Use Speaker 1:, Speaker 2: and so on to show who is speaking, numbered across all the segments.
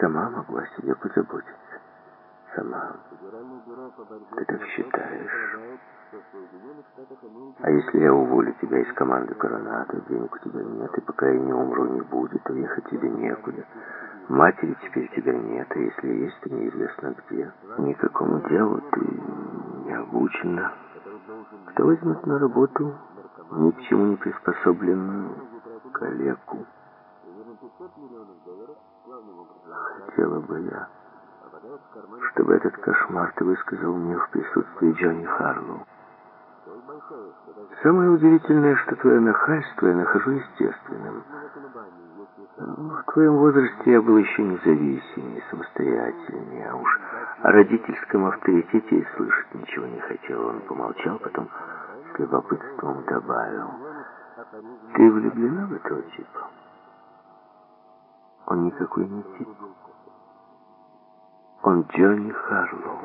Speaker 1: сама могла о себе позаботиться. Сама. Ты так считаешь? А если я уволю тебя из команды Коронада, денег у тебя нет, и пока я не умру, не будет, уехать тебе некуда. Матери теперь тебя нет, а если есть, то неизвестно где. Никакому делу ты не обучена. Кто возьмет на работу ни к чему не приспособленную калеку? Хотела бы я, чтобы этот кошмар ты высказал мне в присутствии Джонни Харлоу. Самое удивительное, что твое нахальство я нахожу естественным. В твоем возрасте я был еще независимый, самостоятельный, а уж о родительском авторитете и слышать ничего не хотел. Он помолчал, потом с любопытством добавил. Ты влюблена в этого типа? Он никакой не тип. Он Джонни Харлоу.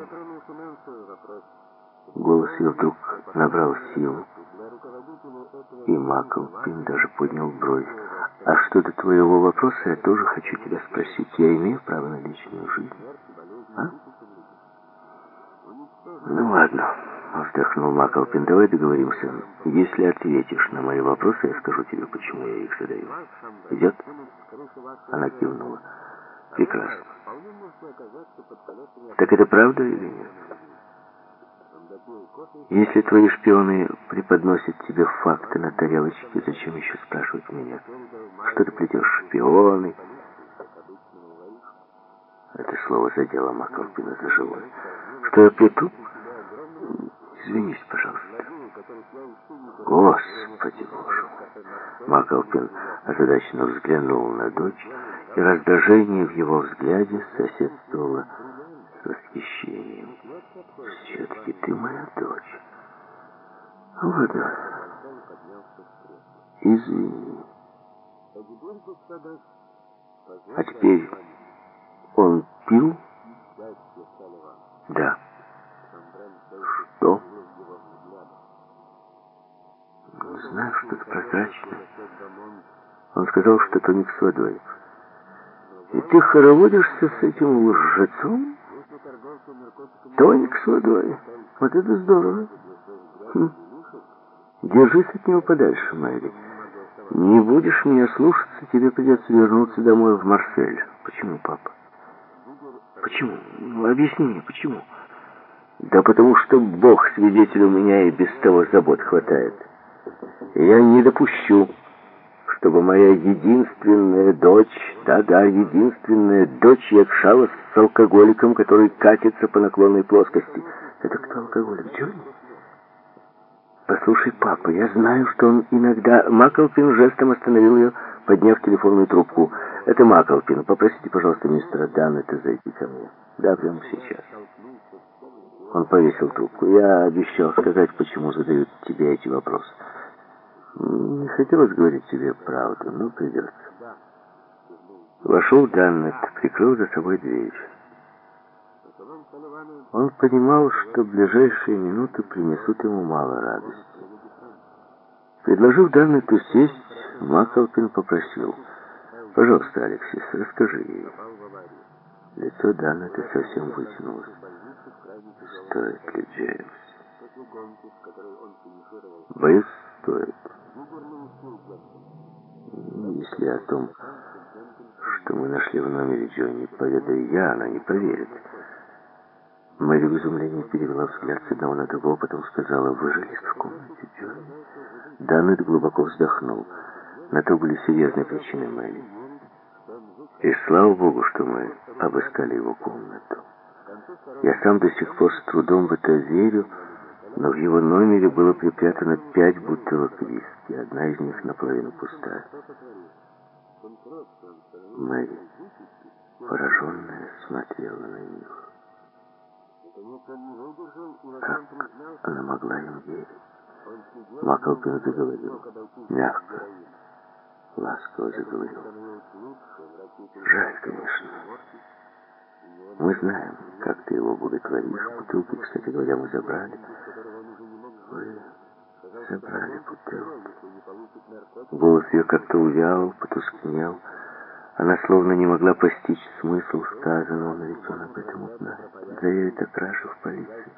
Speaker 1: Голос ее вдруг набрал силу, и Маклпин даже поднял бровь. «А что до твоего вопроса, я тоже хочу тебя спросить. Я имею право на личную жизнь, а?» «Ну ладно», — вздохнул Маклпин, — «давай договоримся. Если ответишь на мои вопросы, я скажу тебе, почему я их задаю. Идет?» Она кивнула. «Прекрасно. Так это правда или нет?» Если твои шпионы преподносят тебе факты на тарелочке, зачем еще спрашивать меня? Что ты плетешь, шпионы? Это слово задело Маковкина за живое. Что я плету? Извинись, пожалуйста. Господи Боже Маковкин озадаченно взглянул на дочь, и раздражение в его взгляде соседствовало с восхищением. Все-таки ты моя дочь. Вода. Извини. А теперь он пил? Да. Что? Не знаю, что-то прозрачное. Он сказал, что тоник с водой. И ты хороводишься с этим лжецом? Тоник с водой. Вот это здорово. Хм. Держись от него подальше, Мэри. Не будешь меня слушаться, тебе придется вернуться домой в Марсель. Почему, папа? Почему? Ну, объясни мне, почему? Да потому что Бог свидетель у меня и без того забот хватает. Я не допущу, чтобы моя единственная дочь, да-да, единственная дочь якшалась с алкоголиком, который катится по наклонной плоскости. Это кто алкоголик, Джонни? Послушай, папа, я знаю, что он иногда... Маклпин жестом остановил ее, подняв телефонную трубку. Это Маклпин. Попросите, пожалуйста, мистера Даннета зайти ко мне. Да, прямо сейчас. Он повесил трубку. Я обещал сказать, почему задают тебе эти вопросы. Не хотелось говорить тебе правду, но придется. Вошел Даннет, прикрыл за собой дверь. Он понимал, что ближайшие минуты принесут ему мало радости. Предложив Даннету сесть, Маклпин попросил, «Пожалуйста, Алексис, расскажи ей». Лицо Даннета совсем вытянулось. «Стоит ли, Джеймс?» «Боюсь, стоит». Если о том, что мы нашли в номере Джонни, поведаю я, она не поверит. Мэри в изумлении перевела взгляд с одного на другого, потом сказала, «Вы жили в комнате Джонни?» Даннет глубоко вздохнул. На то были серьезные причины Мэри. И слава Богу, что мы обыскали его комнату. Я сам до сих пор с трудом в это верю, но в его номере было припрятано пять бутылок виски, одна из них наполовину пустая. Мэри, пораженная, смотрела на них. Как она могла им верить? Маклпин заговорил, мягко, ласково заговорил. Жаль, конечно. Мы знаем, как ты его боготворишь. Бутылки, кстати говоря, мы забрали. Вы забрали бутылки. Голос ее как-то увял, потускнел. Она словно не могла постичь смысл сказанного, но ведь он об этом узнает. Да и это кража в полиции.